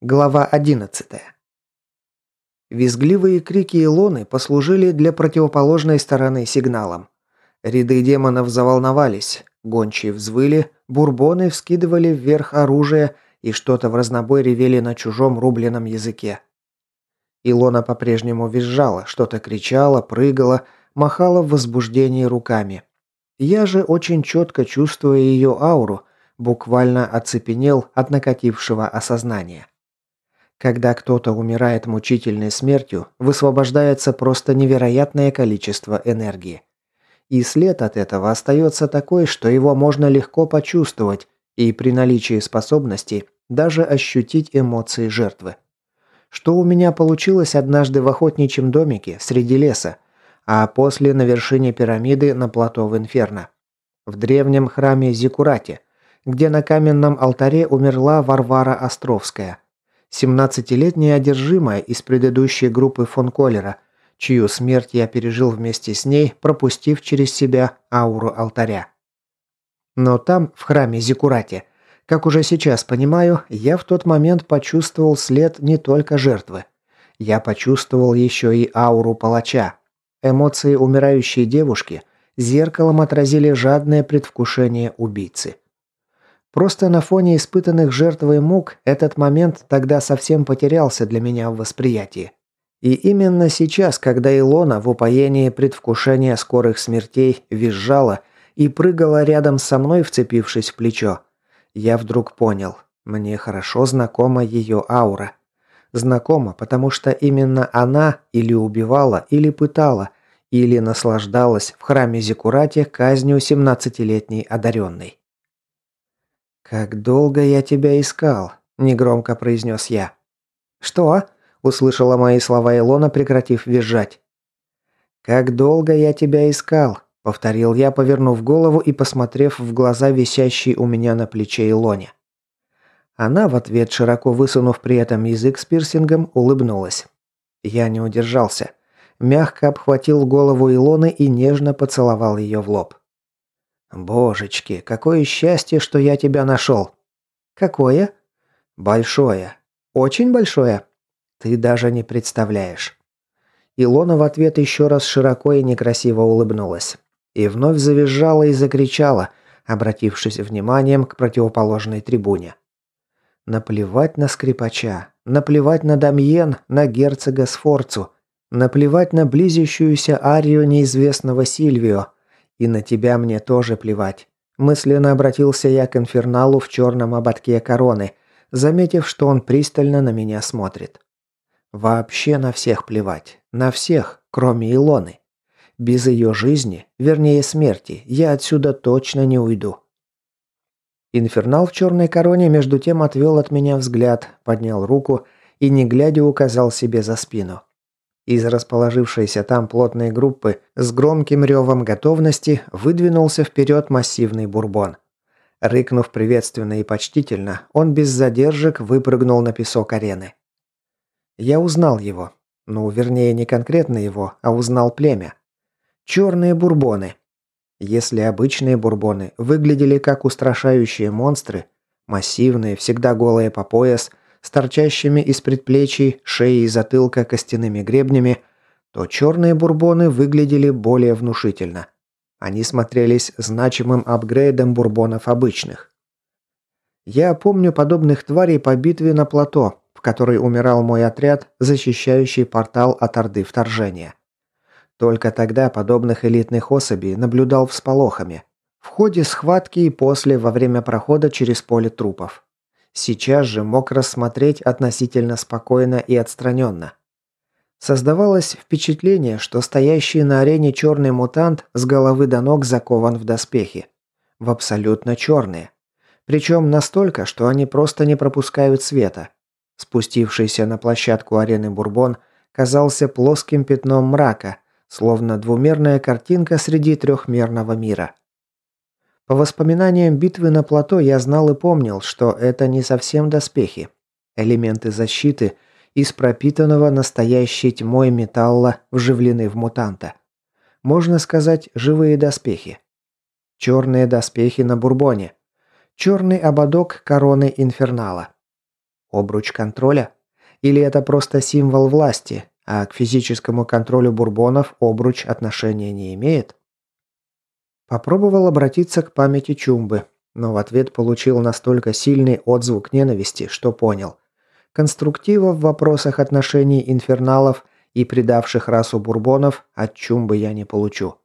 Глава 11. Визгливые крики Илоны послужили для противоположной стороны сигналом. Ряды демонов заволновались, гончие взвыли, бурбоны вскидывали вверх оружие и что-то в разнобой ревели на чужом рубленном языке. Илона по-прежнему визжала, что-то кричала, прыгала, махала в возбуждении руками. Я же очень четко чувствуя ее ауру, буквально оцепенел от накатившего осознания. Когда кто-то умирает мучительной смертью, высвобождается просто невероятное количество энергии. И след от этого остается такой, что его можно легко почувствовать и при наличии способности даже ощутить эмоции жертвы. Что у меня получилось однажды в охотничьем домике среди леса, а после на вершине пирамиды на плато в Инферно. В древнем храме Зикурате, где на каменном алтаре умерла Варвара Островская – 17-летняя одержимая из предыдущей группы фон Коллера, чью смерть я пережил вместе с ней, пропустив через себя ауру алтаря. Но там, в храме Зикурате, как уже сейчас понимаю, я в тот момент почувствовал след не только жертвы. Я почувствовал еще и ауру палача. Эмоции умирающей девушки зеркалом отразили жадное предвкушение убийцы. Просто на фоне испытанных жертвой мук этот момент тогда совсем потерялся для меня в восприятии. И именно сейчас, когда Илона в упоении предвкушения скорых смертей визжала и прыгала рядом со мной, вцепившись в плечо, я вдруг понял, мне хорошо знакома ее аура. Знакома, потому что именно она или убивала, или пытала, или наслаждалась в храме Зикурате казнью 17-летней одаренной. «Как долго я тебя искал», – негромко произнес я. «Что?» – услышала мои слова Илона, прекратив визжать. «Как долго я тебя искал», – повторил я, повернув голову и посмотрев в глаза висящей у меня на плече Илоне. Она в ответ, широко высунув при этом язык с пирсингом, улыбнулась. Я не удержался. Мягко обхватил голову Илоны и нежно поцеловал ее в лоб. «Божечки, какое счастье, что я тебя нашел!» «Какое?» «Большое. Очень большое. Ты даже не представляешь». Илона в ответ еще раз широко и некрасиво улыбнулась. И вновь завизжала и закричала, обратившись вниманием к противоположной трибуне. Наплевать на скрипача, наплевать на Дамьен, на герцога Сфорцу, наплевать на близящуюся арию неизвестного Сильвио, и на тебя мне тоже плевать. Мысленно обратился я к инферналу в черном ободке короны, заметив, что он пристально на меня смотрит. Вообще на всех плевать. На всех, кроме Илоны. Без ее жизни, вернее смерти, я отсюда точно не уйду. Инфернал в черной короне между тем отвел от меня взгляд, поднял руку и, не глядя, указал себе за спину. Из расположившейся там плотной группы с громким ревом готовности выдвинулся вперед массивный бурбон. Рыкнув приветственно и почтительно, он без задержек выпрыгнул на песок арены. Я узнал его. Ну, вернее, не конкретно его, а узнал племя. Черные бурбоны. Если обычные бурбоны выглядели как устрашающие монстры, массивные, всегда голые по пояс – с торчащими из предплечий, шеи и затылка костяными гребнями, то черные бурбоны выглядели более внушительно. Они смотрелись значимым апгрейдом бурбонов обычных. Я помню подобных тварей по битве на плато, в которой умирал мой отряд, защищающий портал от Орды вторжения. Только тогда подобных элитных особей наблюдал всполохами. В ходе схватки и после, во время прохода через поле трупов. Сейчас же мог рассмотреть относительно спокойно и отстраненно. Создавалось впечатление, что стоящий на арене черный мутант с головы до ног закован в доспехи. В абсолютно черные. Причем настолько, что они просто не пропускают света. Спустившийся на площадку арены Бурбон казался плоским пятном мрака, словно двумерная картинка среди трехмерного мира. По воспоминаниям битвы на плато я знал и помнил, что это не совсем доспехи. Элементы защиты из пропитанного настоящей тьмой металла вживлены в мутанта. Можно сказать, живые доспехи. Черные доспехи на бурбоне. Черный ободок короны инфернала. Обруч контроля? Или это просто символ власти, а к физическому контролю бурбонов обруч отношения не имеет? Попробовал обратиться к памяти Чумбы, но в ответ получил настолько сильный отзвук ненависти, что понял. Конструктива в вопросах отношений инферналов и предавших расу бурбонов от Чумбы я не получу.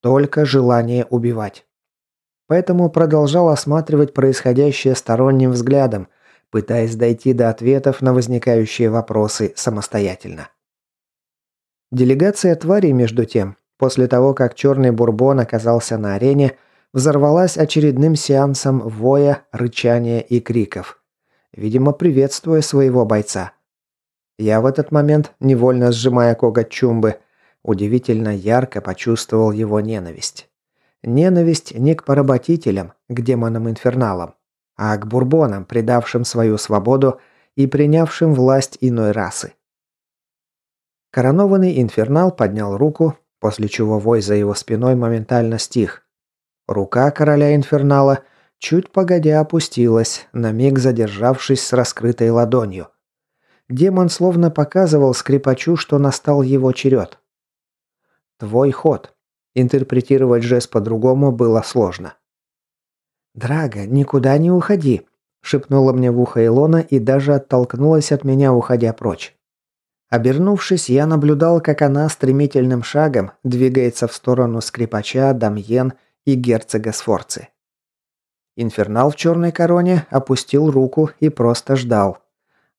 Только желание убивать. Поэтому продолжал осматривать происходящее сторонним взглядом, пытаясь дойти до ответов на возникающие вопросы самостоятельно. Делегация тварей, между тем, после того, как черный бурбон оказался на арене, взорвалась очередным сеансом воя, рычания и криков. Видимо, приветствуя своего бойца. Я в этот момент, невольно сжимая коготь Чумбы, удивительно ярко почувствовал его ненависть. Ненависть не к поработителям, к демонам-инферналам, а к бурбонам, предавшим свою свободу и принявшим власть иной расы. Коронованный инфернал поднял руку, после чего вой за его спиной моментально стих. Рука короля инфернала чуть погодя опустилась, на миг задержавшись с раскрытой ладонью. Демон словно показывал скрипачу, что настал его черед. «Твой ход», Интерпретировать жест по-другому было сложно. «Драга, никуда не уходи», – шепнула мне в ухо Илона и даже оттолкнулась от меня, уходя прочь. Обернувшись, я наблюдал, как она стремительным шагом двигается в сторону скрипача, Дамьен и герцога Сфорцы. Инфернал в черной короне опустил руку и просто ждал.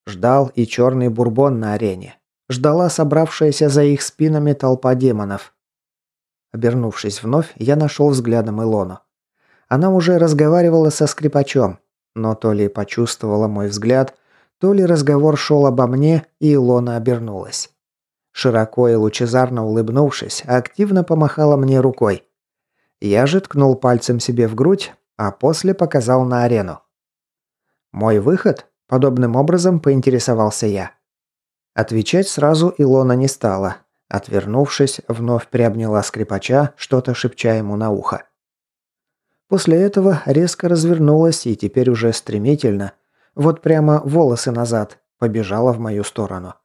Ждал и черный бурбон на арене. Ждала собравшаяся за их спинами толпа демонов. Обернувшись вновь, я нашел взглядом Илону. Она уже разговаривала со скрипачом, но то ли почувствовала мой взгляд, то ли разговор шел обо мне, и Илона обернулась. Широко и лучезарно улыбнувшись, активно помахала мне рукой. Я же ткнул пальцем себе в грудь, а после показал на арену. «Мой выход?» – подобным образом поинтересовался я. Отвечать сразу Илона не стала, Отвернувшись, вновь приобняла скрипача, что-то шепча ему на ухо. После этого резко развернулась и теперь уже стремительно, вот прямо волосы назад, побежала в мою сторону.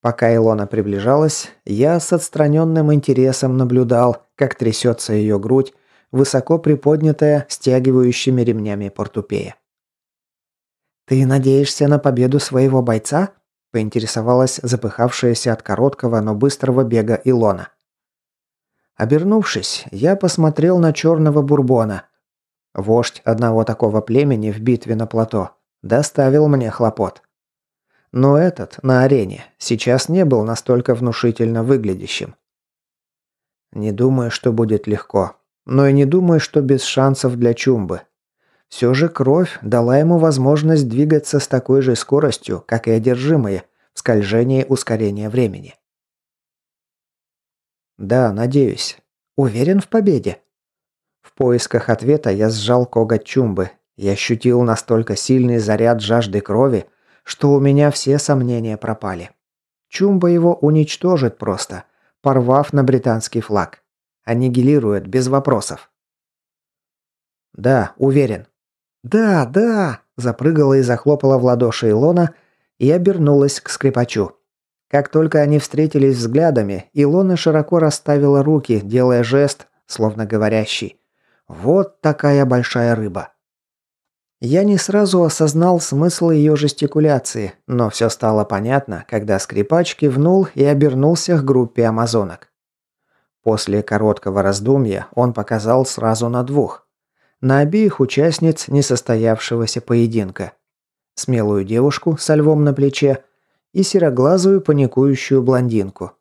Пока Илона приближалась, я с отстраненным интересом наблюдал, как трясется ее грудь, высоко приподнятая стягивающими ремнями портупея. «Ты надеешься на победу своего бойца?» поинтересовалась запыхавшаяся от короткого, но быстрого бега Илона. Обернувшись, я посмотрел на черного бурбона. Вождь одного такого племени в битве на плато доставил мне хлопот. Но этот, на арене, сейчас не был настолько внушительно выглядящим. Не думаю, что будет легко. Но и не думаю, что без шансов для Чумбы. Все же кровь дала ему возможность двигаться с такой же скоростью, как и одержимые, в скольжении ускорения времени. Да, надеюсь. Уверен в победе. В поисках ответа я сжал коготь Чумбы и ощутил настолько сильный заряд жажды крови, что у меня все сомнения пропали. Чумба его уничтожит просто, порвав на британский флаг. Аннигилирует без вопросов. Да, уверен. «Да, да!» – запрыгала и захлопала в ладоши Илона и обернулась к скрипачу. Как только они встретились взглядами, Илона широко расставила руки, делая жест, словно говорящий «Вот такая большая рыба». Я не сразу осознал смысл ее жестикуляции, но все стало понятно, когда скрипач кивнул и обернулся к группе амазонок. После короткого раздумья он показал сразу на двух на обеих участниц несостоявшегося поединка. Смелую девушку со львом на плече и сероглазую паникующую блондинку.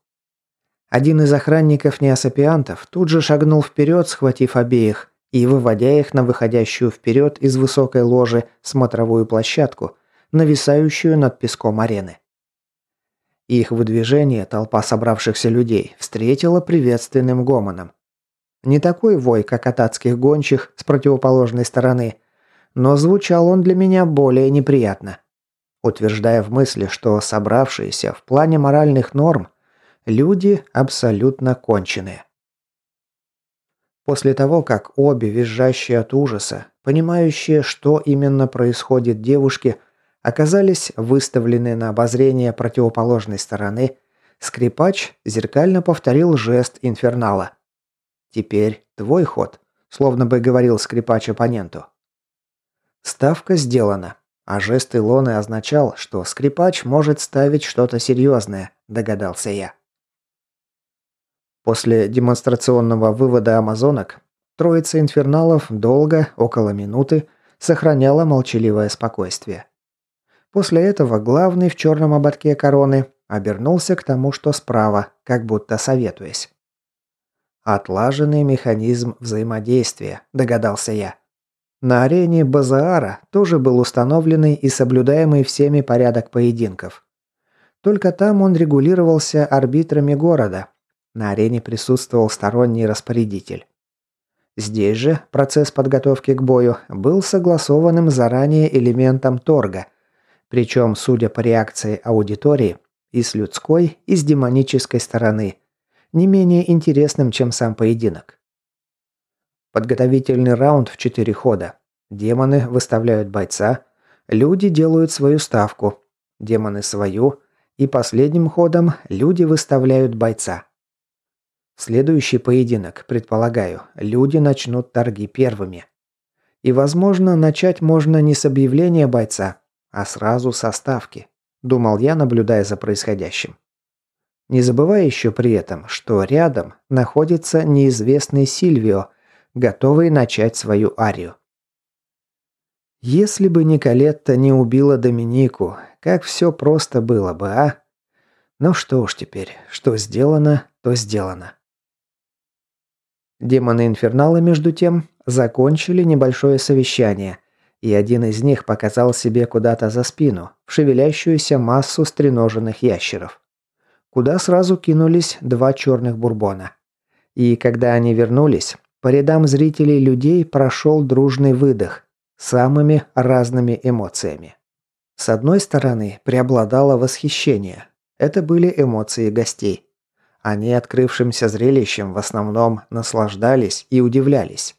Один из охранников неосапиантов тут же шагнул вперед, схватив обеих и выводя их на выходящую вперед из высокой ложи смотровую площадку, нависающую над песком арены. Их выдвижение толпа собравшихся людей встретила приветственным гомоном. Не такой вой, как от адских гончих с противоположной стороны, но звучал он для меня более неприятно. Утверждая в мысли, что собравшиеся в плане моральных норм люди абсолютно конченые. После того, как обе, визжащие от ужаса, понимающие, что именно происходит девушки, оказались выставлены на обозрение противоположной стороны, скрипач зеркально повторил жест инфернала. «Теперь твой ход», словно бы говорил скрипач оппоненту. Ставка сделана, а жест Илоны означал, что скрипач может ставить что-то серьезное, догадался я. После демонстрационного вывода амазонок троица инферналов долго, около минуты, сохраняла молчаливое спокойствие. После этого главный в черном ободке короны обернулся к тому, что справа, как будто советуясь. «Отлаженный механизм взаимодействия», – догадался я. На арене Базаара тоже был установленный и соблюдаемый всеми порядок поединков. Только там он регулировался арбитрами города. На арене присутствовал сторонний распорядитель. Здесь же процесс подготовки к бою был согласованным заранее элементом торга – причем, судя по реакции аудитории, и с людской, и с демонической стороны, не менее интересным, чем сам поединок. Подготовительный раунд в четыре хода. Демоны выставляют бойца, люди делают свою ставку, демоны свою, и последним ходом люди выставляют бойца. Следующий поединок, предполагаю, люди начнут торги первыми. И, возможно, начать можно не с объявления бойца, а сразу со ставки, думал я, наблюдая за происходящим. Не забывая еще при этом, что рядом находится неизвестный Сильвио, готовый начать свою арию. Если бы Николетта не убила Доминику, как все просто было бы, а? Ну что уж теперь, что сделано, то сделано. Демоны Инфернала, между тем, закончили небольшое совещание – и один из них показал себе куда-то за спину, в шевелящуюся массу стреноженных ящеров. Куда сразу кинулись два черных бурбона. И когда они вернулись, по рядам зрителей людей прошел дружный выдох самыми разными эмоциями. С одной стороны, преобладало восхищение. Это были эмоции гостей. Они открывшимся зрелищем в основном наслаждались и удивлялись.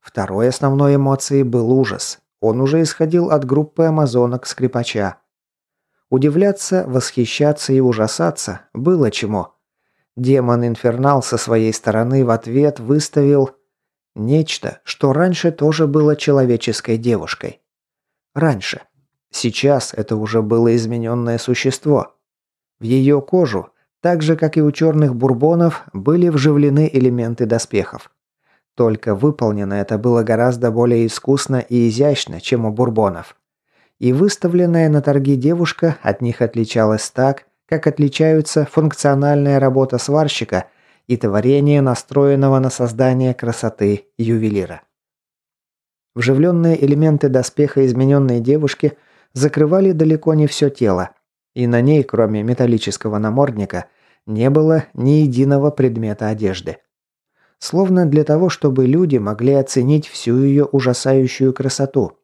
Второй основной эмоцией был ужас. Он уже исходил от группы амазонок-скрипача. Удивляться, восхищаться и ужасаться было чему. Демон Инфернал со своей стороны в ответ выставил нечто, что раньше тоже было человеческой девушкой. Раньше. Сейчас это уже было измененное существо. В ее кожу, так же как и у черных бурбонов, были вживлены элементы доспехов. Только выполнено это было гораздо более искусно и изящно, чем у бурбонов. И выставленная на торги девушка от них отличалась так, как отличаются функциональная работа сварщика и творение настроенного на создание красоты ювелира. Вживленные элементы доспеха измененной девушки закрывали далеко не все тело, и на ней, кроме металлического намордника, не было ни единого предмета одежды словно для того, чтобы люди могли оценить всю ее ужасающую красоту.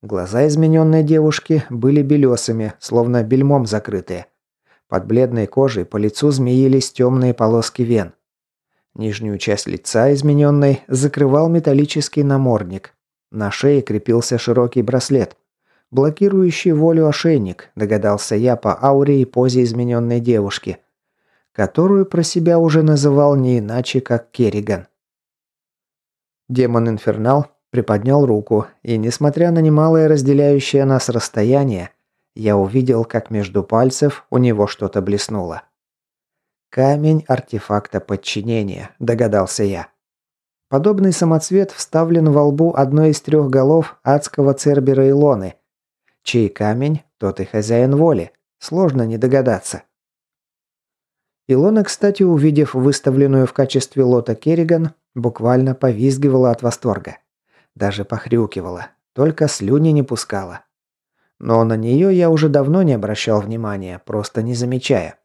Глаза измененной девушки были белесыми, словно бельмом закрытые. Под бледной кожей по лицу змеились темные полоски вен. Нижнюю часть лица измененной закрывал металлический намордник. На шее крепился широкий браслет. Блокирующий волю ошейник, догадался я по ауре и позе измененной девушки – которую про себя уже называл не иначе, как Керриган. Демон Инфернал приподнял руку, и, несмотря на немалое разделяющее нас расстояние, я увидел, как между пальцев у него что-то блеснуло. «Камень артефакта подчинения», – догадался я. Подобный самоцвет вставлен во лбу одной из трех голов адского Цербера Илоны. Чей камень, тот и хозяин воли. Сложно не догадаться. Илона, кстати, увидев выставленную в качестве лота Керриган, буквально повизгивала от восторга. Даже похрюкивала, только слюни не пускала. Но на нее я уже давно не обращал внимания, просто не замечая.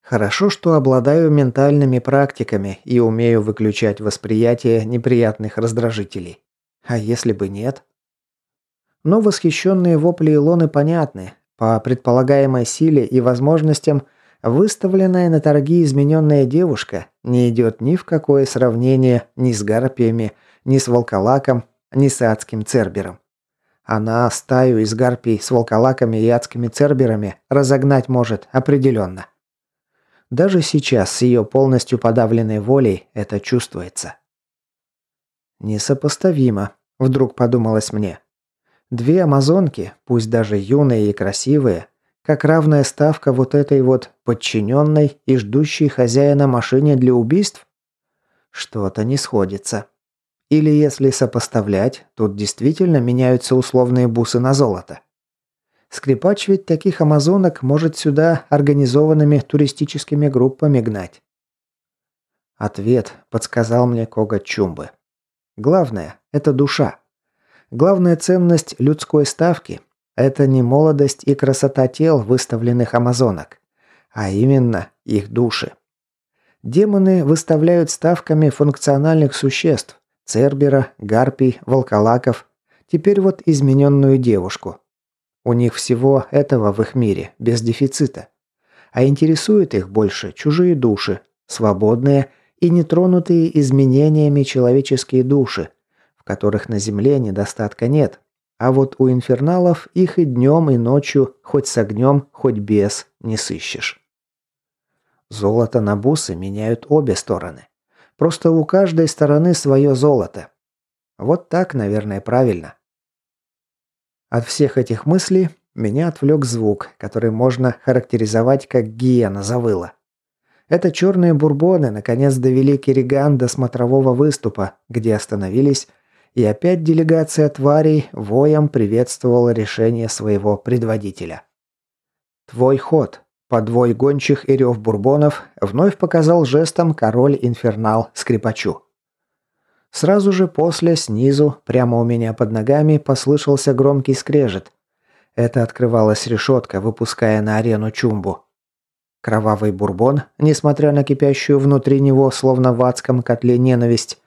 Хорошо, что обладаю ментальными практиками и умею выключать восприятие неприятных раздражителей. А если бы нет? Но восхищенные вопли Илоны понятны. По предполагаемой силе и возможностям – Выставленная на торги измененная девушка не идет ни в какое сравнение ни с гарпиями, ни с волколаком, ни с адским цербером. Она стаю из гарпий с волколаками и адскими церберами разогнать может определенно. Даже сейчас с ее полностью подавленной волей это чувствуется. Несопоставимо, вдруг подумалось мне. Две амазонки, пусть даже юные и красивые, как равная ставка вот этой вот подчиненной и ждущей хозяина машине для убийств? Что-то не сходится. Или если сопоставлять, тут действительно меняются условные бусы на золото. Скрипач ведь таких амазонок может сюда организованными туристическими группами гнать. Ответ подсказал мне Кога Чумбы. Главное – это душа. Главная ценность людской ставки – это не молодость и красота тел выставленных амазонок, а именно их души. Демоны выставляют ставками функциональных существ, Цербера, Гарпий, Волколаков, теперь вот измененную девушку. У них всего этого в их мире, без дефицита. А интересуют их больше чужие души, свободные и нетронутые изменениями человеческие души, которых на земле недостатка нет. А вот у инферналов их и днем, и ночью, хоть с огнем, хоть без, не сыщешь. Золото на бусы меняют обе стороны. Просто у каждой стороны свое золото. Вот так, наверное, правильно. От всех этих мыслей меня отвлек звук, который можно характеризовать как гиена завыла. Это черные бурбоны наконец довели Кириган до смотрового выступа, где остановились, и опять делегация тварей воем приветствовала решение своего предводителя. «Твой ход», Подвой гончих и рев бурбонов вновь показал жестом король-инфернал скрипачу. Сразу же после, снизу, прямо у меня под ногами, послышался громкий скрежет. Это открывалась решетка, выпуская на арену чумбу. Кровавый бурбон, несмотря на кипящую внутри него, словно в адском котле ненависть,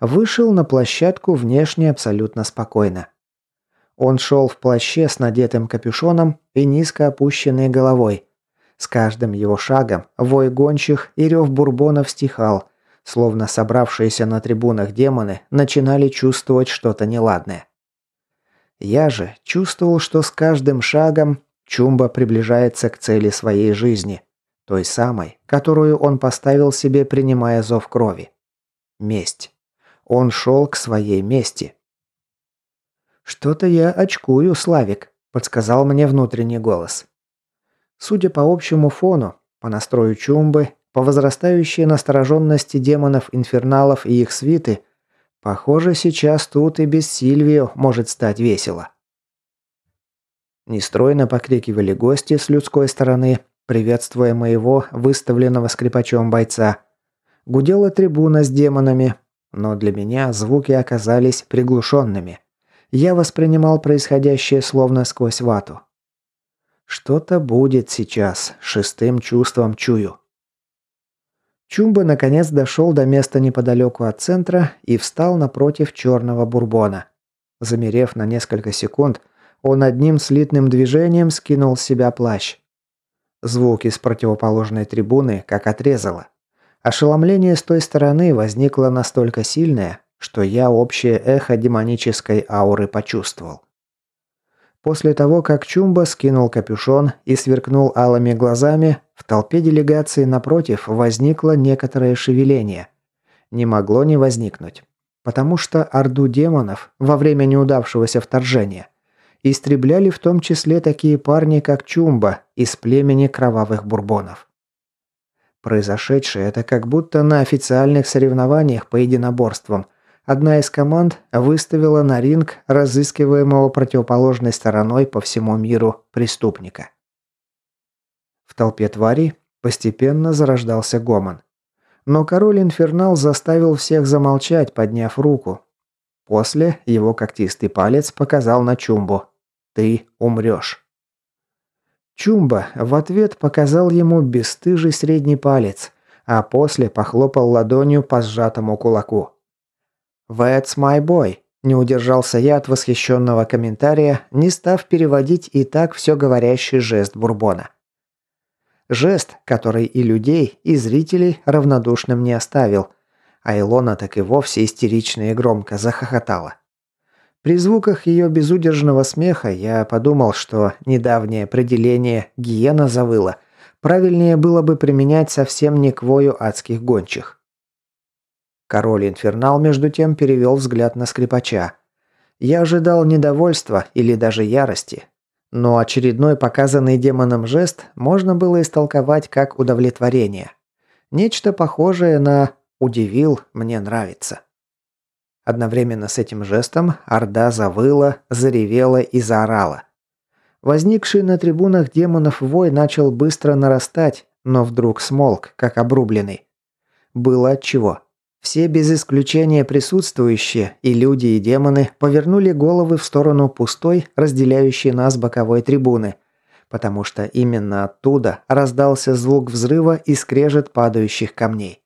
вышел на площадку внешне абсолютно спокойно. Он шел в плаще с надетым капюшоном и низко опущенной головой, с каждым его шагом вой гончих и рев бурбонов стихал, словно собравшиеся на трибунах демоны начинали чувствовать что-то неладное. Я же чувствовал, что с каждым шагом Чумба приближается к цели своей жизни, той самой, которую он поставил себе, принимая зов крови. Месть. Он шел к своей мести. «Что-то я очкую, Славик», – подсказал мне внутренний голос. Судя по общему фону, по настрою чумбы, по возрастающей настороженности демонов-инферналов и их свиты, похоже, сейчас тут и без Сильвио может стать весело. Нестройно покрикивали гости с людской стороны, приветствуя моего выставленного скрипачом бойца. Гудела трибуна с демонами, но для меня звуки оказались приглушенными. Я воспринимал происходящее словно сквозь вату. Что-то будет сейчас, шестым чувством чую. Чумба наконец дошел до места неподалеку от центра и встал напротив черного бурбона. Замерев на несколько секунд, он одним слитным движением скинул с себя плащ. Звук из противоположной трибуны как отрезало. Ошеломление с той стороны возникло настолько сильное, что я общее эхо демонической ауры почувствовал. После того, как Чумба скинул капюшон и сверкнул алыми глазами, в толпе делегации напротив возникло некоторое шевеление. Не могло не возникнуть. Потому что орду демонов во время неудавшегося вторжения истребляли в том числе такие парни, как Чумба из племени кровавых бурбонов. Произошедшее это как будто на официальных соревнованиях по единоборствам Одна из команд выставила на ринг разыскиваемого противоположной стороной по всему миру преступника. В толпе тварей постепенно зарождался гомон. Но король Инфернал заставил всех замолчать, подняв руку. После его когтистый палец показал на Чумбу. «Ты умрешь». Чумба в ответ показал ему бесстыжий средний палец, а после похлопал ладонью по сжатому кулаку. «That's my boy», – не удержался я от восхищенного комментария, не став переводить и так все говорящий жест Бурбона. Жест, который и людей, и зрителей равнодушным не оставил, а Илона так и вовсе истерично и громко захохотала. При звуках ее безудержного смеха я подумал, что недавнее определение «гиена» завыла. Правильнее было бы применять совсем не к вою адских гончих. Король Инфернал, между тем, перевел взгляд на скрипача. Я ожидал недовольства или даже ярости. Но очередной показанный демоном жест можно было истолковать как удовлетворение. Нечто похожее на «удивил, мне нравится». Одновременно с этим жестом Орда завыла, заревела и заорала. Возникший на трибунах демонов вой начал быстро нарастать, но вдруг смолк, как обрубленный. Было отчего. Все без исключения присутствующие, и люди, и демоны, повернули головы в сторону пустой, разделяющей нас боковой трибуны, потому что именно оттуда раздался звук взрыва и скрежет падающих камней.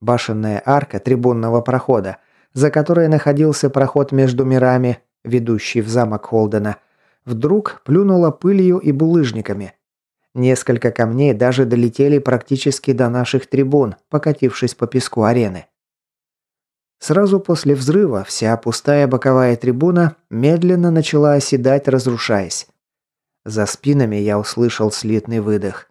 Башенная арка трибунного прохода – за которой находился проход между мирами, ведущий в замок Холдена, вдруг плюнула пылью и булыжниками. Несколько камней даже долетели практически до наших трибун, покатившись по песку арены. Сразу после взрыва вся пустая боковая трибуна медленно начала оседать, разрушаясь. За спинами я услышал слитный выдох.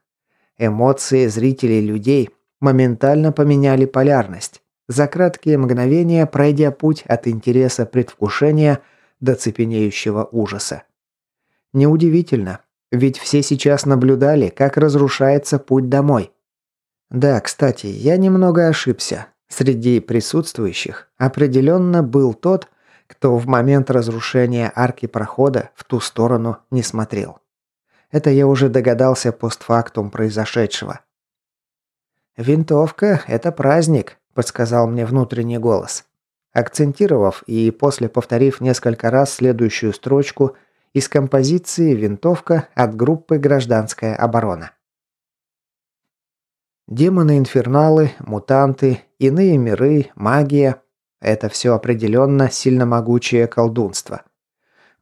Эмоции зрителей людей моментально поменяли полярность за краткие мгновения пройдя путь от интереса предвкушения до цепенеющего ужаса. Неудивительно, ведь все сейчас наблюдали, как разрушается путь домой. Да, кстати, я немного ошибся. Среди присутствующих определенно был тот, кто в момент разрушения арки прохода в ту сторону не смотрел. Это я уже догадался постфактум произошедшего. «Винтовка – это праздник», подсказал мне внутренний голос. Акцентировав и после повторив несколько раз следующую строчку из композиции «Винтовка» от группы «Гражданская оборона». Демоны-инферналы, мутанты, иные миры, магия – это все определенно сильно могучее колдунство.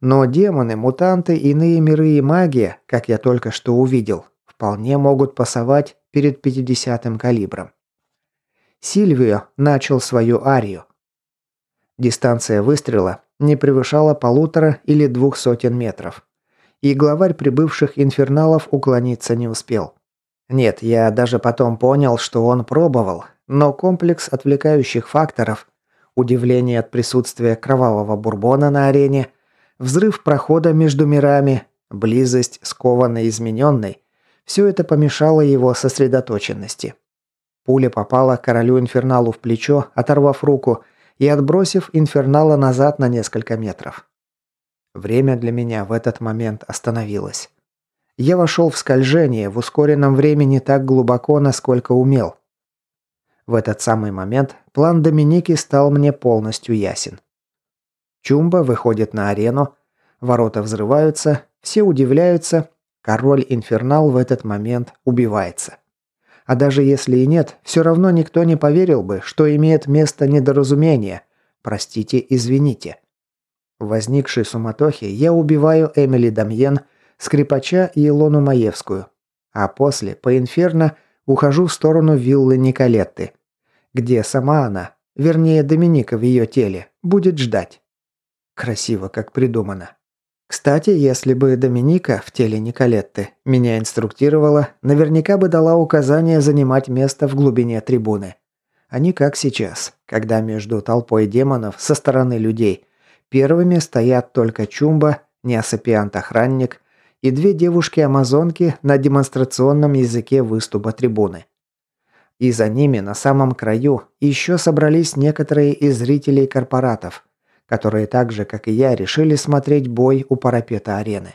Но демоны, мутанты, иные миры и магия, как я только что увидел, вполне могут пасовать перед 50-м калибром. Сильвио начал свою арию. Дистанция выстрела не превышала полутора или двух сотен метров. И главарь прибывших инферналов уклониться не успел. Нет, я даже потом понял, что он пробовал, но комплекс отвлекающих факторов, удивление от присутствия кровавого бурбона на арене, взрыв прохода между мирами, близость скованной измененной – все это помешало его сосредоточенности. Пуля попала королю Инферналу в плечо, оторвав руку и отбросив Инфернала назад на несколько метров. Время для меня в этот момент остановилось. Я вошел в скольжение в ускоренном времени так глубоко, насколько умел. В этот самый момент план Доминики стал мне полностью ясен. Чумба выходит на арену, ворота взрываются, все удивляются, король Инфернал в этот момент убивается. А даже если и нет, все равно никто не поверил бы, что имеет место недоразумение. Простите, извините. В возникшей суматохе я убиваю Эмили Дамьен, скрипача и Илону Маевскую. А после, по инферно, ухожу в сторону виллы Николетты, где сама она, вернее Доминика в ее теле, будет ждать. Красиво, как придумано. Кстати, если бы Доминика в теле Николетты меня инструктировала, наверняка бы дала указание занимать место в глубине трибуны. А не как сейчас, когда между толпой демонов со стороны людей первыми стоят только Чумба, неосапиант-охранник и две девушки-амазонки на демонстрационном языке выступа трибуны. И за ними на самом краю еще собрались некоторые из зрителей корпоратов, которые так же, как и я, решили смотреть бой у парапета арены.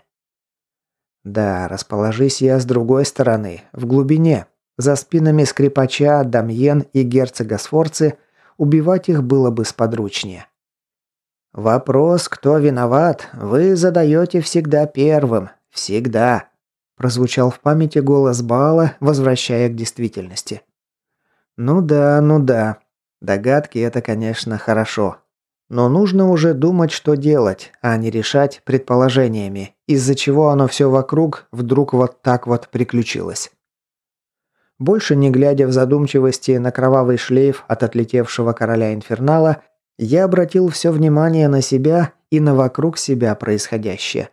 Да, расположись я с другой стороны, в глубине, за спинами скрипача, Дамьен и герцога Сфорцы, убивать их было бы сподручнее. «Вопрос, кто виноват, вы задаете всегда первым. Всегда», – прозвучал в памяти голос Баала, возвращая к действительности. «Ну да, ну да. Догадки – это, конечно, хорошо. Но нужно уже думать, что делать, а не решать предположениями, из-за чего оно все вокруг вдруг вот так вот приключилось. Больше не глядя в задумчивости на кровавый шлейф от отлетевшего короля Инфернала, Я обратил все внимание на себя и на вокруг себя происходящее.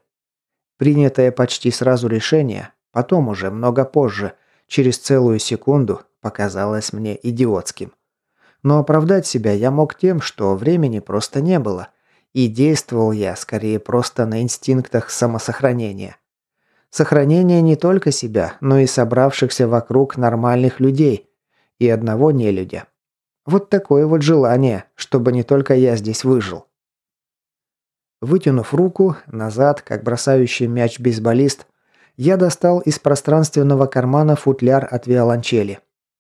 Принятое почти сразу решение, потом уже много позже, через целую секунду, показалось мне идиотским. Но оправдать себя я мог тем, что времени просто не было, и действовал я скорее просто на инстинктах самосохранения. Сохранение не только себя, но и собравшихся вокруг нормальных людей и одного нелюдя. Вот такое вот желание, чтобы не только я здесь выжил. Вытянув руку назад, как бросающий мяч бейсболист, я достал из пространственного кармана футляр от виолончели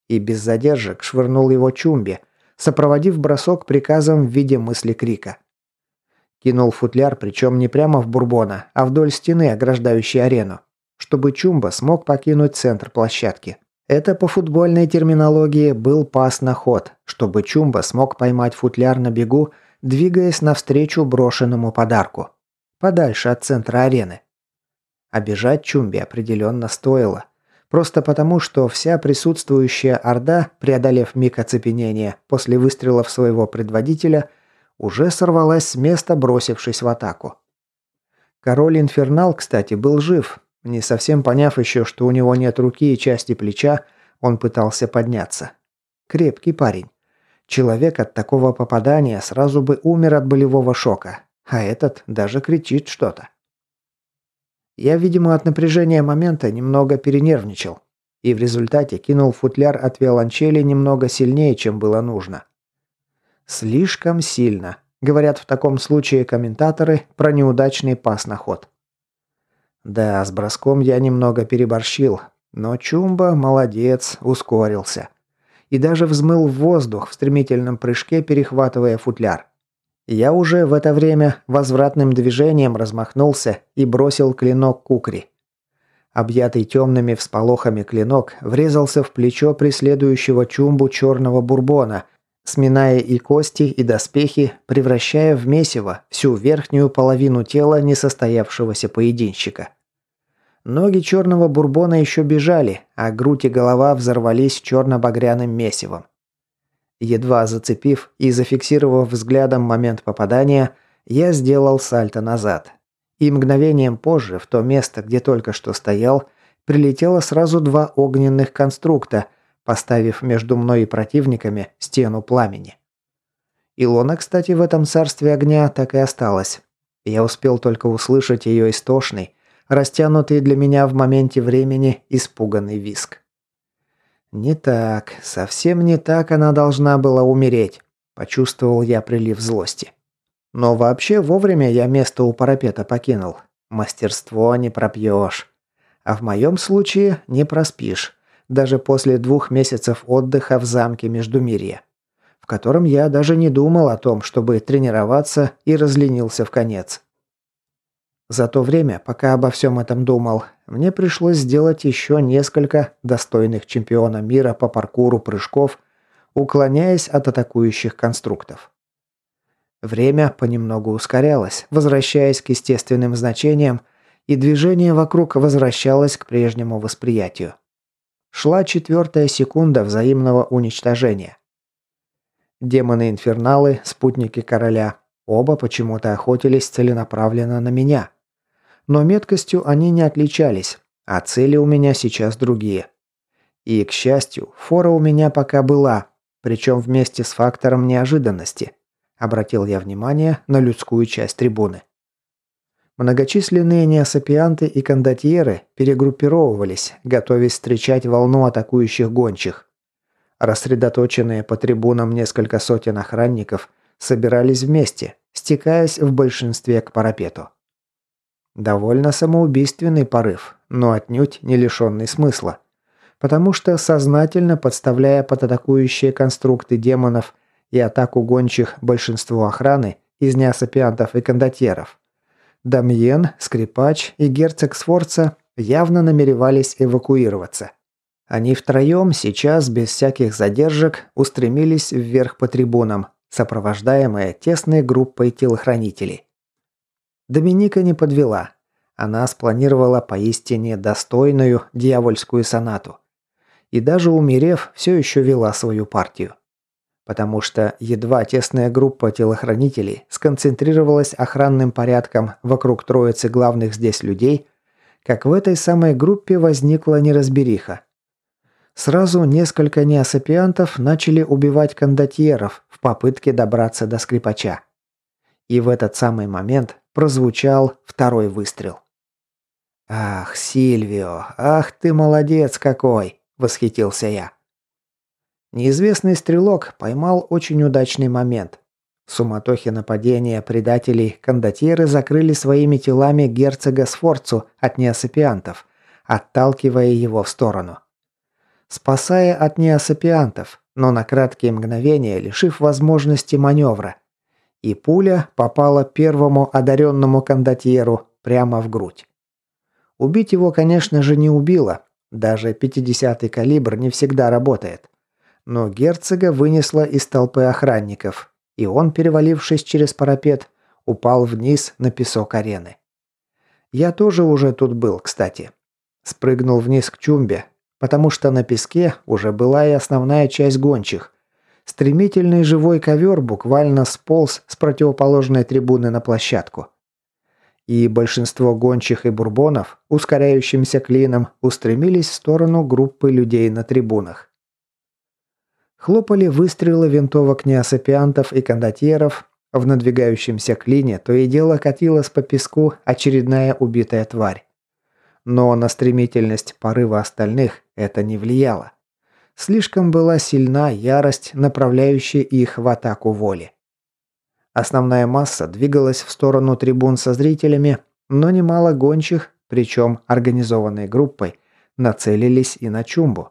и без задержек швырнул его Чумбе, сопроводив бросок приказом в виде мысли крика. Кинул футляр, причем не прямо в Бурбона, а вдоль стены, ограждающей арену, чтобы Чумба смог покинуть центр площадки. Это по футбольной терминологии был пас на ход, чтобы Чумба смог поймать футляр на бегу, двигаясь навстречу брошенному подарку. Подальше от центра арены. Обижать Чумбе определенно стоило. Просто потому, что вся присутствующая орда, преодолев миг оцепенения после выстрелов своего предводителя, уже сорвалась с места, бросившись в атаку. Король Инфернал, кстати, был жив. Не совсем поняв еще, что у него нет руки и части плеча, он пытался подняться. Крепкий парень. Человек от такого попадания сразу бы умер от болевого шока, а этот даже кричит что-то. Я, видимо, от напряжения момента немного перенервничал. И в результате кинул футляр от виолончели немного сильнее, чем было нужно. Слишком сильно. Говорят в таком случае комментаторы про неудачный пас на ход. Да, с броском я немного переборщил, но Чумба молодец, ускорился. И даже взмыл в воздух в стремительном прыжке, перехватывая футляр. Я уже в это время возвратным движением размахнулся и бросил клинок кукри. Объятый темными всполохами клинок врезался в плечо преследующего чумбу черного бурбона, сминая и кости, и доспехи, превращая в месиво всю верхнюю половину тела несостоявшегося поединщика. Ноги черного бурбона еще бежали, а грудь и голова взорвались черно-багряным месивом. Едва зацепив и зафиксировав взглядом момент попадания, я сделал сальто назад. И мгновением позже, в то место, где только что стоял, прилетело сразу два огненных конструкта, поставив между мной и противниками стену пламени. Илона, кстати, в этом царстве огня так и осталась. Я успел только услышать ее истошный, растянутый для меня в моменте времени испуганный виск. Не так, совсем не так она должна была умереть, почувствовал я прилив злости. Но вообще вовремя я место у парапета покинул. Мастерство не пропьешь. А в моем случае не проспишь. Даже после двух месяцев отдыха в замке Междумирья. В котором я даже не думал о том, чтобы тренироваться и разленился в конец. За то время, пока обо всем этом думал, мне пришлось сделать еще несколько достойных чемпиона мира по паркуру прыжков, уклоняясь от атакующих конструктов. Время понемногу ускорялось, возвращаясь к естественным значениям, и движение вокруг возвращалось к прежнему восприятию. Шла четвертая секунда взаимного уничтожения. Демоны-инферналы, спутники короля, оба почему-то охотились целенаправленно на меня – но меткостью они не отличались, а цели у меня сейчас другие. И, к счастью, фора у меня пока была, причем вместе с фактором неожиданности. Обратил я внимание на людскую часть трибуны. Многочисленные неосапианты и кондотьеры перегруппировывались, готовясь встречать волну атакующих гончих. Рассредоточенные по трибунам несколько сотен охранников собирались вместе, стекаясь в большинстве к парапету. Довольно самоубийственный порыв, но отнюдь не лишенный смысла. Потому что, сознательно подставляя под атакующие конструкты демонов и атаку гончих большинство охраны из неосапиантов и кондотьеров, Дамьен, Скрипач и герцог Сфорца явно намеревались эвакуироваться. Они втроем сейчас, без всяких задержек, устремились вверх по трибунам, сопровождаемые тесной группой телохранителей. Доминика не подвела. Она спланировала поистине достойную дьявольскую сонату. И даже умерев, все еще вела свою партию. потому что едва тесная группа телохранителей сконцентрировалась охранным порядком вокруг троицы главных здесь людей, как в этой самой группе возникла неразбериха. Сразу несколько неосапиантов начали убивать кондотьеров в попытке добраться до скрипача. И в этот самый момент прозвучал второй выстрел. «Ах, Сильвио, ах ты молодец какой!» – восхитился я. Неизвестный стрелок поймал очень удачный момент. В суматохе нападения предателей кондотьеры закрыли своими телами герцога Сфорцу от неосапиантов, отталкивая его в сторону. Спасая от неосапиантов, но на краткие мгновения лишив возможности маневра. И пуля попала первому одаренному кондотьеру прямо в грудь. Убить его, конечно же, не убило. Даже 50-й калибр не всегда работает. Но герцога вынесло из толпы охранников, и он, перевалившись через парапет, упал вниз на песок арены. Я тоже уже тут был, кстати. Спрыгнул вниз к чумбе, потому что на песке уже была и основная часть гончих. Стремительный живой ковер буквально сполз с противоположной трибуны на площадку и большинство гончих и бурбонов, ускоряющимся клином, устремились в сторону группы людей на трибунах. Хлопали выстрелы винтовок неосапиантов и кондотьеров, в надвигающемся клине то и дело катилась по песку очередная убитая тварь. Но на стремительность порыва остальных это не влияло. Слишком была сильна ярость, направляющая их в атаку воли. Основная масса двигалась в сторону трибун со зрителями, но немало гончих, причем организованной группой, нацелились и на Чумбу.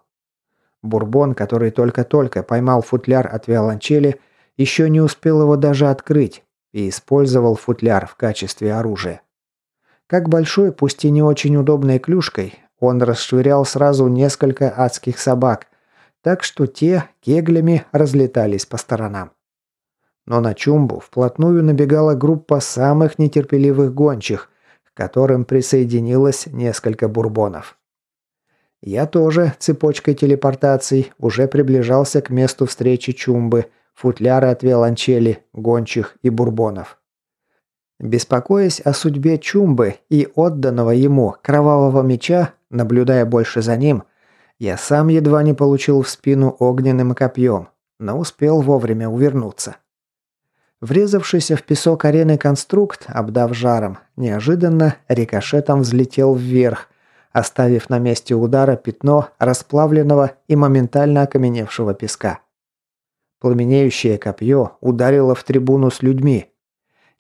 Бурбон, который только-только поймал футляр от виолончели, еще не успел его даже открыть и использовал футляр в качестве оружия. Как большой, пусть и не очень удобной клюшкой, он расшвырял сразу несколько адских собак, так что те кеглями разлетались по сторонам. Но на Чумбу вплотную набегала группа самых нетерпеливых гончих, к которым присоединилось несколько бурбонов. Я тоже цепочкой телепортаций уже приближался к месту встречи Чумбы, футляры от виолончели, гончих и бурбонов. Беспокоясь о судьбе Чумбы и отданного ему кровавого меча, наблюдая больше за ним, я сам едва не получил в спину огненным копьем, но успел вовремя увернуться. Врезавшийся в песок арены конструкт, обдав жаром, неожиданно рикошетом взлетел вверх, оставив на месте удара пятно расплавленного и моментально окаменевшего песка. Пламенеющее копье ударило в трибуну с людьми.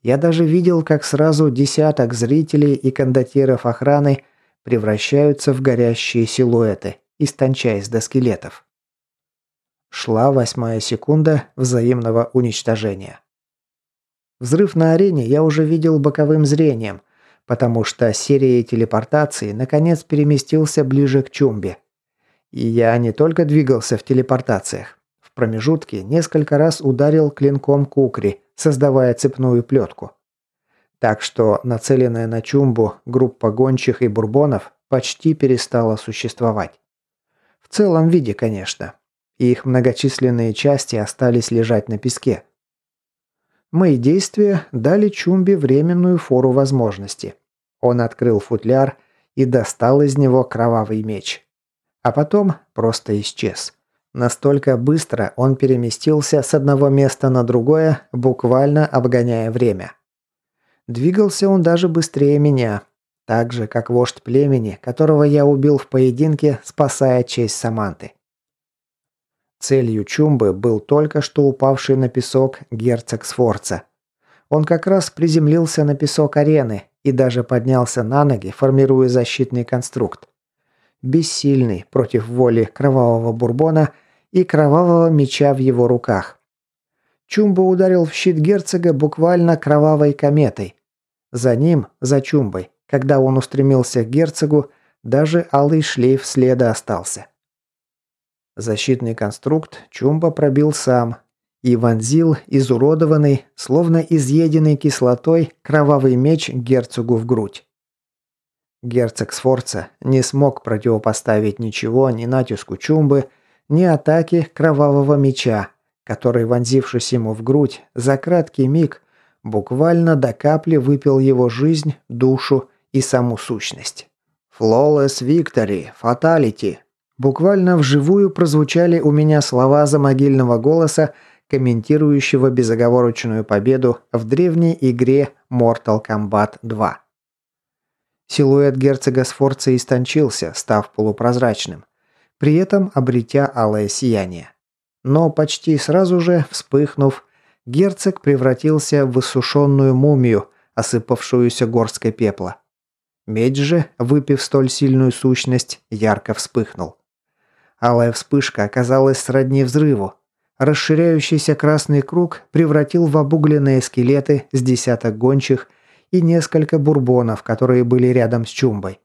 Я даже видел, как сразу десяток зрителей и кондотиров охраны превращаются в горящие силуэты, истончаясь до скелетов. Шла восьмая секунда взаимного уничтожения. Взрыв на арене я уже видел боковым зрением, потому что серией телепортации наконец переместился ближе к Чумбе. И я не только двигался в телепортациях. В промежутке несколько раз ударил клинком кукри, создавая цепную плетку. Так что нацеленная на Чумбу группа гончих и бурбонов почти перестала существовать. В целом виде, конечно. И их многочисленные части остались лежать на песке. Мои действия дали Чумби временную фору возможности. Он открыл футляр и достал из него кровавый меч. А потом просто исчез. Настолько быстро он переместился с одного места на другое, буквально обгоняя время. Двигался он даже быстрее меня, так же, как вождь племени, которого я убил в поединке, спасая честь Саманты. Целью Чумбы был только что упавший на песок герцог Сфорца. Он как раз приземлился на песок арены и даже поднялся на ноги, формируя защитный конструкт. Бессильный против воли кровавого бурбона и кровавого меча в его руках. Чумба ударил в щит герцога буквально кровавой кометой. За ним, за Чумбой, когда он устремился к герцогу, даже алый шлейф следа остался. Защитный конструкт Чумба пробил сам и вонзил изуродованный, словно изъеденный кислотой, кровавый меч герцогу в грудь. Герцог Сфорца не смог противопоставить ничего ни натиску Чумбы, ни атаке кровавого меча, который, вонзившись ему в грудь, за краткий миг буквально до капли выпил его жизнь, душу и саму сущность. «Flawless victory, fatality». Буквально вживую прозвучали у меня слова замогильного голоса, комментирующего безоговорочную победу в древней игре Mortal Kombat 2. Силуэт герцога Сфорца истончился, став полупрозрачным, при этом обретя алое сияние. Но почти сразу же, вспыхнув, герцог превратился в высушенную мумию, осыпавшуюся горской пепла. Меч же, выпив столь сильную сущность, ярко вспыхнул. Алая вспышка оказалась сродни взрыву. Расширяющийся красный круг превратил в обугленные скелеты с десяток гончих и несколько бурбонов, которые были рядом с чумбой.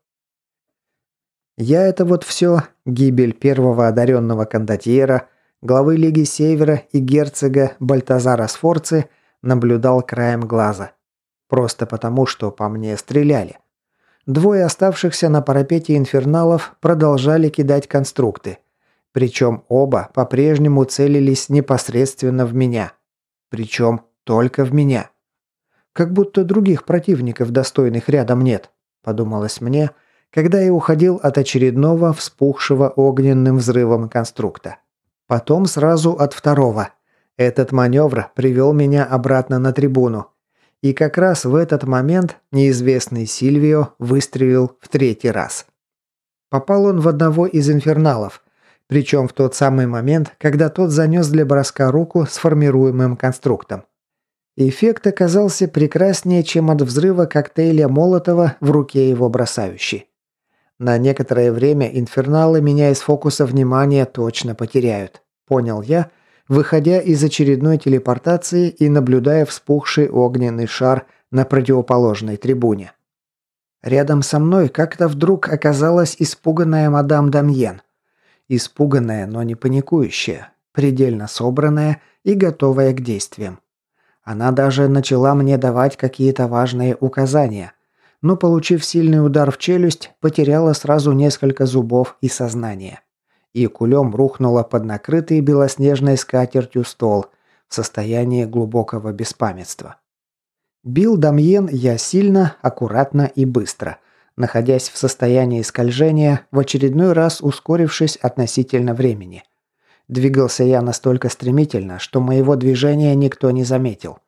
Я это вот все, гибель первого одаренного кондотьера, главы Лиги Севера и герцога Бальтазара Сфорцы наблюдал краем глаза. Просто потому, что по мне стреляли. Двое оставшихся на парапете инферналов продолжали кидать конструкты. Причем оба по-прежнему целились непосредственно в меня. Причем только в меня. Как будто других противников достойных рядом нет, подумалось мне, когда я уходил от очередного вспухшего огненным взрывом конструкта. Потом сразу от второго. Этот маневр привел меня обратно на трибуну. И как раз в этот момент неизвестный Сильвио выстрелил в третий раз. Попал он в одного из инферналов, причем в тот самый момент, когда тот занес для броска руку с формируемым конструктом. Эффект оказался прекраснее, чем от взрыва коктейля Молотова в руке его бросающей. На некоторое время инферналы меня из фокуса внимания точно потеряют. Понял я, выходя из очередной телепортации и наблюдая вспухший огненный шар на противоположной трибуне. Рядом со мной как-то вдруг оказалась испуганная мадам Дамьен. Испуганная, но не паникующая, предельно собранная и готовая к действиям. Она даже начала мне давать какие-то важные указания, но, получив сильный удар в челюсть, потеряла сразу несколько зубов и сознание. И кулем рухнула под накрытый белоснежной скатертью стол в состоянии глубокого беспамятства. Бил Дамьен я сильно, аккуратно и быстро, находясь в состоянии скольжения, в очередной раз ускорившись относительно времени – Двигался я настолько стремительно, что моего движения никто не заметил.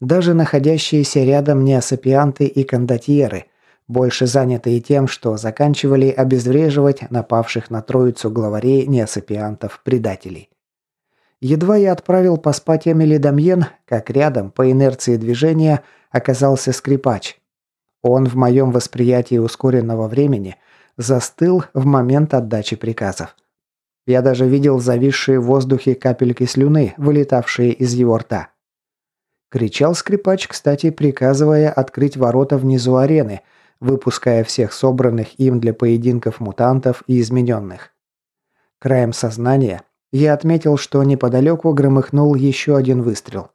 Даже находящиеся рядом неосапианты и кондотьеры, больше занятые тем, что заканчивали обезвреживать напавших на троицу главарей неосапиантов-предателей. Едва я отправил поспать Эмили Дамьен, как рядом, по инерции движения, оказался скрипач. Он в моем восприятии ускоренного времени застыл в момент отдачи приказов. Я даже видел зависшие в воздухе капельки слюны, вылетавшие из его рта. Кричал скрипач, кстати, приказывая открыть ворота внизу арены, выпуская всех собранных им для поединков мутантов и измененных. Краем сознания я отметил, что неподалеку громыхнул еще один выстрел.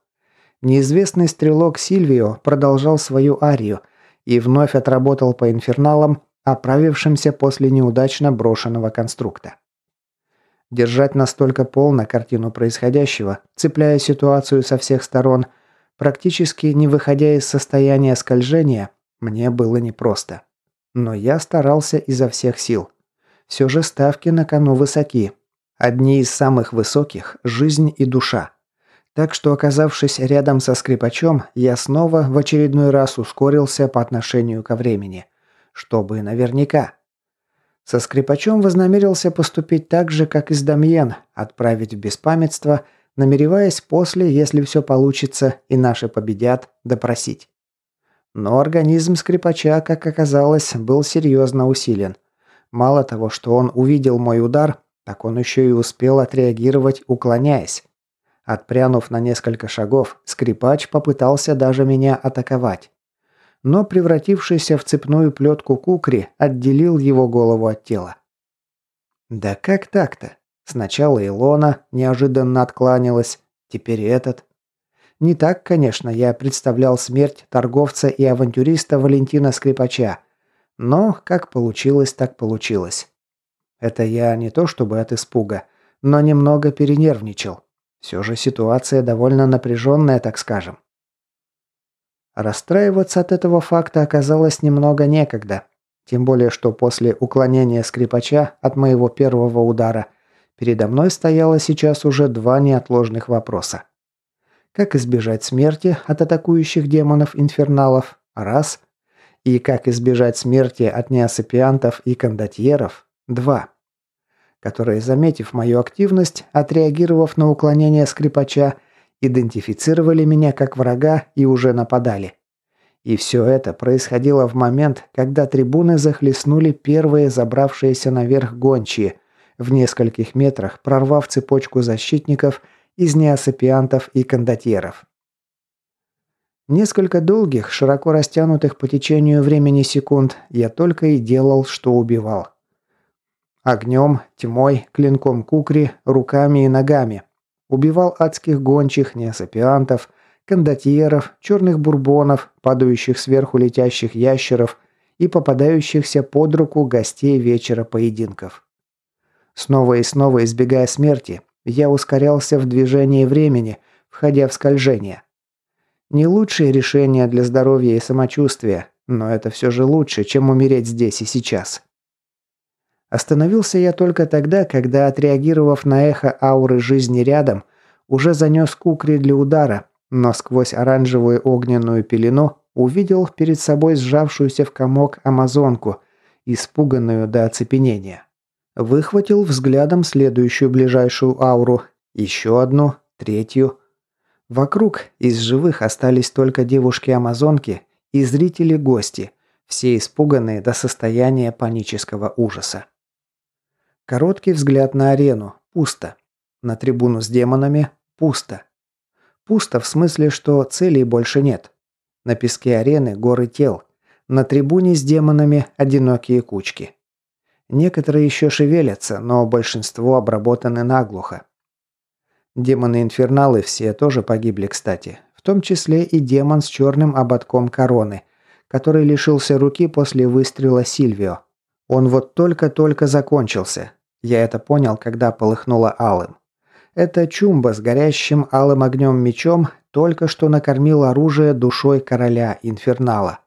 Неизвестный стрелок Сильвио продолжал свою арию и вновь отработал по инферналам, оправившимся после неудачно брошенного конструкта. Держать настолько полно картину происходящего, цепляя ситуацию со всех сторон, практически не выходя из состояния скольжения, мне было непросто. Но я старался изо всех сил. Все же ставки на кону высоки. Одни из самых высоких – жизнь и душа. Так что, оказавшись рядом со скрипачом, я снова в очередной раз ускорился по отношению ко времени. Чтобы наверняка. Со скрипачом вознамерился поступить так же, как и с Дамьен, отправить в беспамятство, намереваясь после, если все получится и наши победят, допросить. Но организм скрипача, как оказалось, был серьезно усилен. Мало того, что он увидел мой удар, так он еще и успел отреагировать, уклоняясь. Отпрянув на несколько шагов, скрипач попытался даже меня атаковать но превратившийся в цепную плетку кукри отделил его голову от тела. Да как так-то? Сначала Илона неожиданно откланялась, теперь этот. Не так, конечно, я представлял смерть торговца и авантюриста Валентина Скрипача, но как получилось, так получилось. Это я не то чтобы от испуга, но немного перенервничал. Все же ситуация довольно напряженная, так скажем. Расстраиваться от этого факта оказалось немного некогда. Тем более, что после уклонения скрипача от моего первого удара передо мной стояло сейчас уже два неотложных вопроса. Как избежать смерти от атакующих демонов-инферналов? Раз. И как избежать смерти от неосапиантов и кондотьеров? Два. Которые, заметив мою активность, отреагировав на уклонение скрипача, идентифицировали меня как врага и уже нападали. И все это происходило в момент, когда трибуны захлестнули первые забравшиеся наверх гончие, в нескольких метрах прорвав цепочку защитников из неосапиантов и кондотьеров. Несколько долгих, широко растянутых по течению времени секунд я только и делал, что убивал. Огнем, тьмой, клинком кукри, руками и ногами, Убивал адских гончих, неосапиантов, кондотьеров, черных бурбонов, падающих сверху летящих ящеров и попадающихся под руку гостей вечера поединков. Снова и снова избегая смерти, я ускорялся в движении времени, входя в скольжение. Не лучшее решение для здоровья и самочувствия, но это все же лучше, чем умереть здесь и сейчас. Остановился я только тогда, когда, отреагировав на эхо ауры жизни рядом, уже занес кукри для удара, но сквозь оранжевую огненную пелену увидел перед собой сжавшуюся в комок амазонку, испуганную до оцепенения. Выхватил взглядом следующую ближайшую ауру, еще одну, третью. Вокруг из живых остались только девушки-амазонки и зрители-гости, все испуганные до состояния панического ужаса. Короткий взгляд на арену. Пусто. На трибуну с демонами. Пусто. Пусто в смысле, что целей больше нет. На песке арены горы тел. На трибуне с демонами одинокие кучки. Некоторые еще шевелятся, но большинство обработаны наглухо. Демоны-инферналы все тоже погибли, кстати. В том числе и демон с черным ободком короны, который лишился руки после выстрела Сильвио. Он вот только-только закончился. Я это понял, когда полыхнуло алым. Это Чумба с горящим алым огнем мечом только что накормил оружие душой короля Инфернала.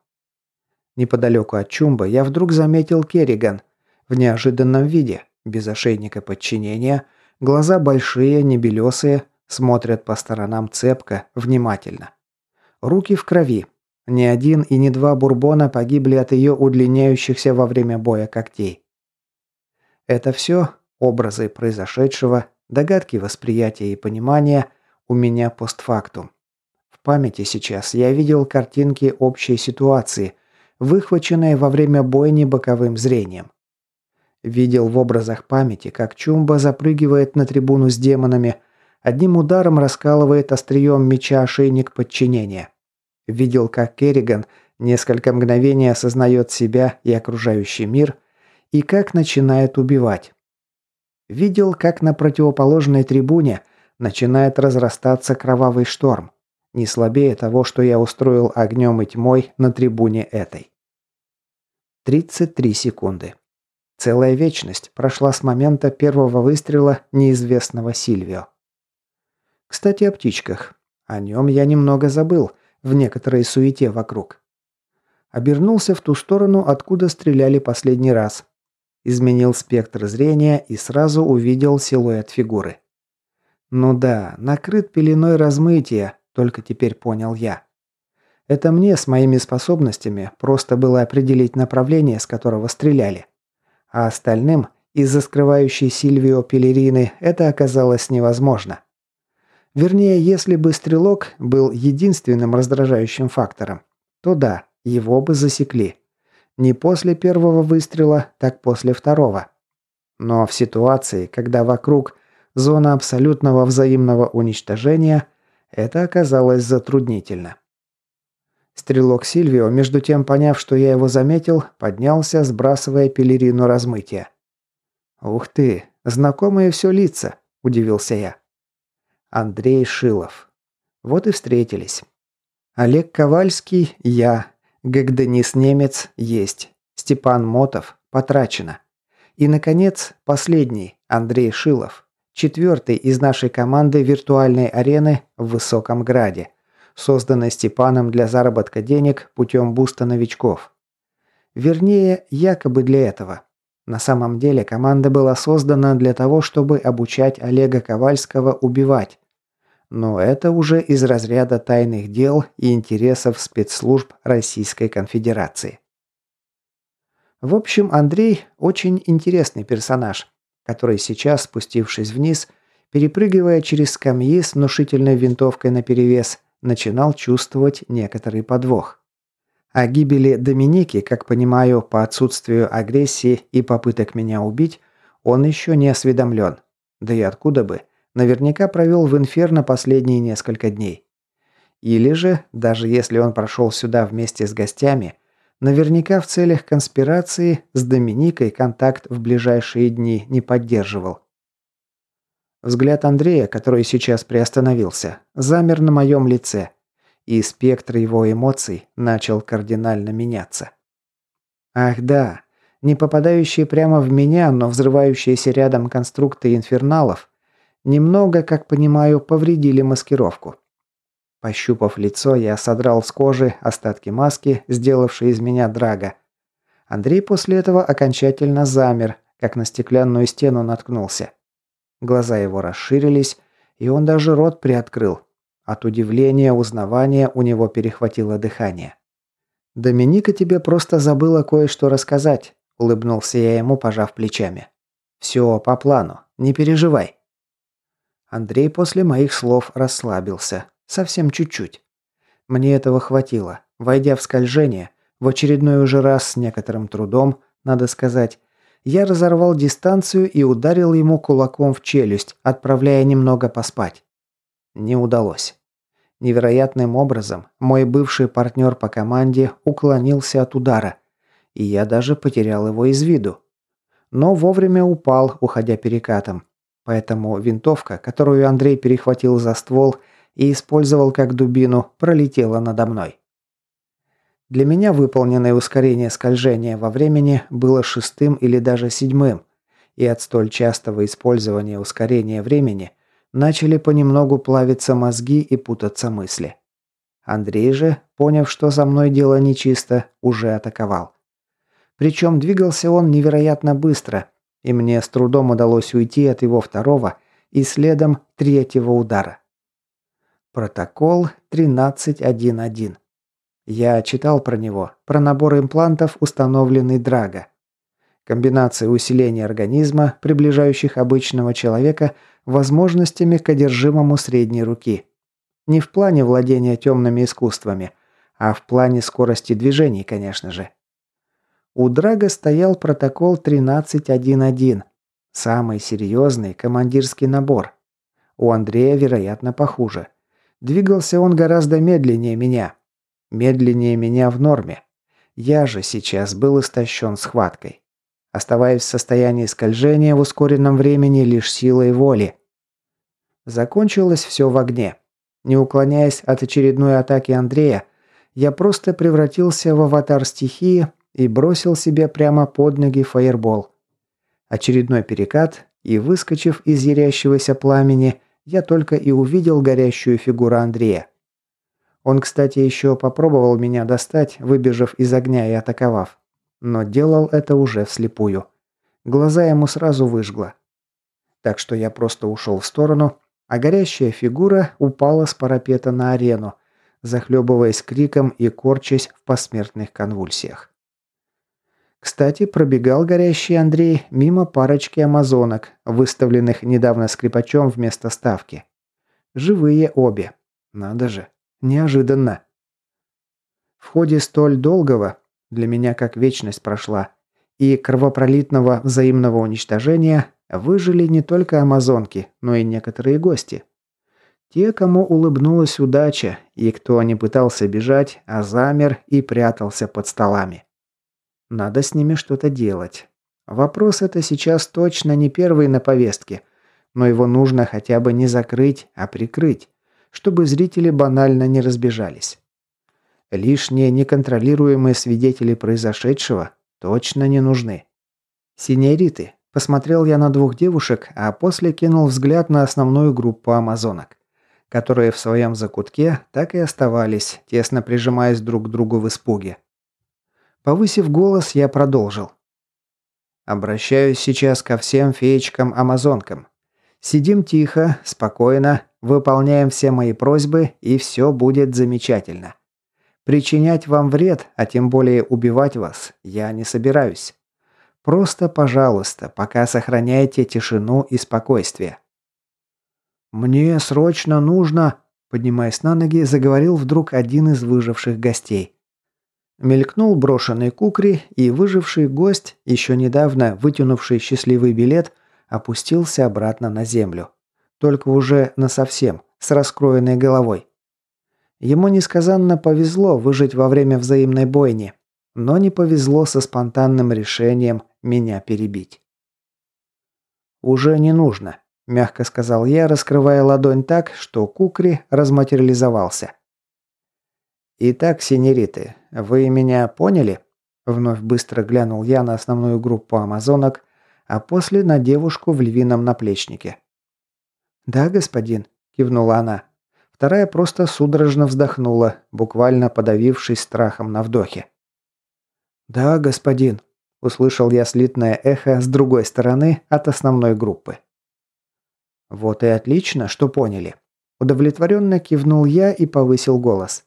Неподалеку от Чумба я вдруг заметил Керриган в неожиданном виде, без ошейника подчинения, глаза большие, небелесые, смотрят по сторонам цепко, внимательно. Руки в крови, ни один и ни два бурбона погибли от ее удлиняющихся во время боя когтей. Это все образы произошедшего, догадки восприятия и понимания у меня постфактум. В памяти сейчас я видел картинки общей ситуации, выхваченные во время бойни боковым зрением. Видел в образах памяти, как Чумба запрыгивает на трибуну с демонами, одним ударом раскалывает острием меча ошейник подчинения. Видел, как Керриган несколько мгновений осознает себя и окружающий мир, и как начинает убивать. Видел, как на противоположной трибуне начинает разрастаться кровавый шторм, не слабее того, что я устроил огнем и тьмой на трибуне этой. 33 секунды. Целая вечность прошла с момента первого выстрела неизвестного Сильвио. Кстати, о птичках. О нем я немного забыл – в некоторой суете вокруг. Обернулся в ту сторону, откуда стреляли последний раз. Изменил спектр зрения и сразу увидел силуэт фигуры. Ну да, накрыт пеленой размытия, только теперь понял я. Это мне с моими способностями просто было определить направление, с которого стреляли. А остальным, из-за скрывающей Сильвио Пелерины, это оказалось невозможно. Вернее, если бы стрелок был единственным раздражающим фактором, то да, его бы засекли. Не после первого выстрела, так после второго. Но в ситуации, когда вокруг зона абсолютного взаимного уничтожения, это оказалось затруднительно. Стрелок Сильвио, между тем поняв, что я его заметил, поднялся, сбрасывая пелерину размытия. «Ух ты, знакомые все лица», – удивился я. Андрей Шилов. Вот и встретились. Олег Ковальский – я. Гагденис Немец – есть. Степан Мотов – потрачено. И, наконец, последний – Андрей Шилов. четвертый из нашей команды виртуальной арены в Высоком Граде, созданной Степаном для заработка денег путем буста новичков. Вернее, якобы для этого. На самом деле команда была создана для того, чтобы обучать Олега Ковальского убивать. Но это уже из разряда тайных дел и интересов спецслужб Российской Конфедерации. В общем, Андрей очень интересный персонаж, который сейчас, спустившись вниз, перепрыгивая через скамьи с внушительной винтовкой наперевес, начинал чувствовать некоторый подвох. О гибели Доминики, как понимаю, по отсутствию агрессии и попыток меня убить, он еще не осведомлен. Да и откуда бы? Наверняка провел в Инферно последние несколько дней. Или же, даже если он прошел сюда вместе с гостями, наверняка в целях конспирации с Доминикой контакт в ближайшие дни не поддерживал. Взгляд Андрея, который сейчас приостановился, замер на моем лице, и спектр его эмоций начал кардинально меняться. Ах да, не попадающие прямо в меня, но взрывающиеся рядом конструкты инферналов немного, как понимаю, повредили маскировку. Пощупав лицо, я содрал с кожи остатки маски, сделавшей из меня драга. Андрей после этого окончательно замер, как на стеклянную стену наткнулся. Глаза его расширились, и он даже рот приоткрыл. От удивления, узнавания у него перехватило дыхание. «Доминика тебе просто забыла кое-что рассказать», – улыбнулся я ему, пожав плечами. «Все по плану, не переживай». Андрей после моих слов расслабился. Совсем чуть-чуть. Мне этого хватило. Войдя в скольжение, в очередной уже раз с некоторым трудом, надо сказать, я разорвал дистанцию и ударил ему кулаком в челюсть, отправляя немного поспать. Не удалось. Невероятным образом мой бывший партнер по команде уклонился от удара, и я даже потерял его из виду. Но вовремя упал, уходя перекатом. Поэтому винтовка, которую Андрей перехватил за ствол и использовал как дубину, пролетела надо мной. Для меня выполненное ускорение скольжения во времени было шестым или даже седьмым, и от столь частого использования ускорения времени начали понемногу плавиться мозги и путаться мысли. Андрей же, поняв, что за мной дело нечисто, уже атаковал. Причем двигался он невероятно быстро, и мне с трудом удалось уйти от его второго и следом третьего удара. Протокол 13.1.1. Я читал про него, про набор имплантов, установленный Драго. Комбинация усиления организма, приближающих обычного человека возможностями к одержимому средней руки. Не в плане владения темными искусствами, а в плане скорости движений, конечно же. У Драга стоял протокол 13.1.1. Самый серьезный командирский набор. У Андрея, вероятно, похуже. Двигался он гораздо медленнее меня, Медленнее меня в норме. Я же сейчас был истощен схваткой. Оставаясь в состоянии скольжения в ускоренном времени лишь силой воли. Закончилось все в огне. Не уклоняясь от очередной атаки Андрея, я просто превратился в аватар стихии и бросил себе прямо под ноги фаербол. Очередной перекат, и, выскочив из ярящегося пламени, я только и увидел горящую фигуру Андрея. Он, кстати, еще попробовал меня достать, выбежав из огня и атаковав. Но делал это уже вслепую. Глаза ему сразу выжгло. Так что я просто ушел в сторону, а горящая фигура упала с парапета на арену, захлебываясь криком и корчась в посмертных конвульсиях. Кстати, пробегал горящий Андрей мимо парочки амазонок, выставленных недавно скрипачом вместо ставки. Живые обе. Надо же. Неожиданно. В ходе столь долгого, для меня как вечность прошла, и кровопролитного взаимного уничтожения выжили не только амазонки, но и некоторые гости. Те, кому улыбнулась удача, и кто не пытался бежать, а замер и прятался под столами. Надо с ними что-то делать. Вопрос это сейчас точно не первый на повестке, но его нужно хотя бы не закрыть, а прикрыть чтобы зрители банально не разбежались. Лишние неконтролируемые свидетели произошедшего точно не нужны. Синериты, Посмотрел я на двух девушек, а после кинул взгляд на основную группу амазонок, которые в своем закутке так и оставались, тесно прижимаясь друг к другу в испуге. Повысив голос, я продолжил. Обращаюсь сейчас ко всем феечкам-амазонкам. Сидим тихо, спокойно, выполняем все мои просьбы, и все будет замечательно. Причинять вам вред, а тем более убивать вас, я не собираюсь. Просто, пожалуйста, пока сохраняйте тишину и спокойствие. Мне срочно нужно, поднимаясь на ноги, заговорил вдруг один из выживших гостей. Мелькнул брошенный кукри, и выживший гость, еще недавно вытянувший счастливый билет, опустился обратно на землю. Только уже насовсем, с раскроенной головой. Ему несказанно повезло выжить во время взаимной бойни, но не повезло со спонтанным решением меня перебить. «Уже не нужно», – мягко сказал я, раскрывая ладонь так, что Кукри разматериализовался. «Итак, синериты, вы меня поняли?» Вновь быстро глянул я на основную группу амазонок, а после на девушку в львином наплечнике. «Да, господин», – кивнула она. Вторая просто судорожно вздохнула, буквально подавившись страхом на вдохе. «Да, господин», – услышал я слитное эхо с другой стороны от основной группы. «Вот и отлично, что поняли». Удовлетворенно кивнул я и повысил голос.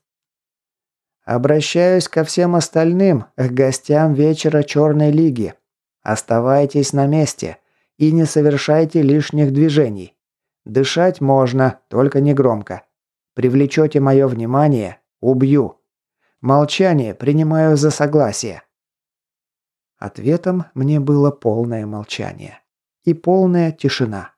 «Обращаюсь ко всем остальным, к гостям вечера Черной Лиги. Оставайтесь на месте и не совершайте лишних движений. Дышать можно, только не громко. Привлечете мое внимание – убью. Молчание принимаю за согласие». Ответом мне было полное молчание и полная тишина.